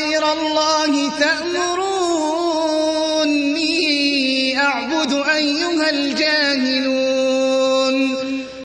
أغير الله تأمروني. أعبد أيها الجاهلون.